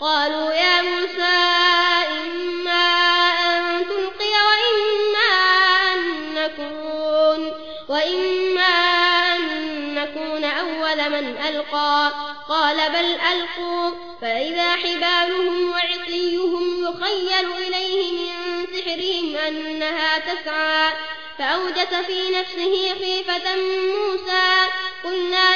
قالوا يا موسى إما أن تلقي وإما أن نكون, وإما أن نكون أول من ألقى. قال بل ألقوا فإذا حبالهم وعقليهم يخيل إليه من سحرهم أنها تسعى. فأوجس في نفسه خيفة موسى قلنا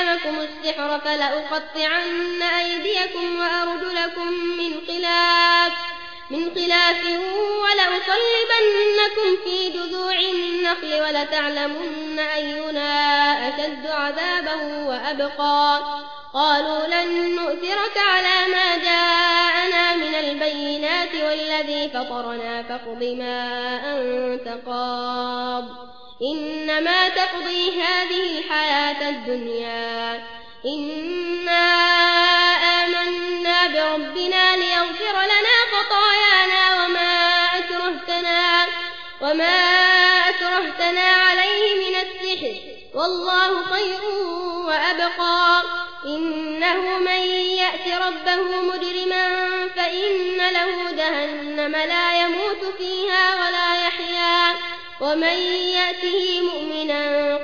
علمكم السحر فلأقطعن أيديكم وأرجلكم من خلاف من خلاف ولأصلبنكم في جذوع النخل ولتعلمن أينا أشد عذابا وأبقى. قالوا لن نؤثرك على ما جاءنا من البينات والذي فطرنا فاقض ما أنت قاض. إنما تقضي الحياة الدنيا. إنا آمنا بربنا ليغفر لنا خطايانا وما أكرهتنا, وما أكرهتنا عليه من السحر. والله خير وأبقى. إنه من يأت ربه مجرما فإن له جهنم لا يموت فيها ولا يحيا. ومن يأته مؤمنا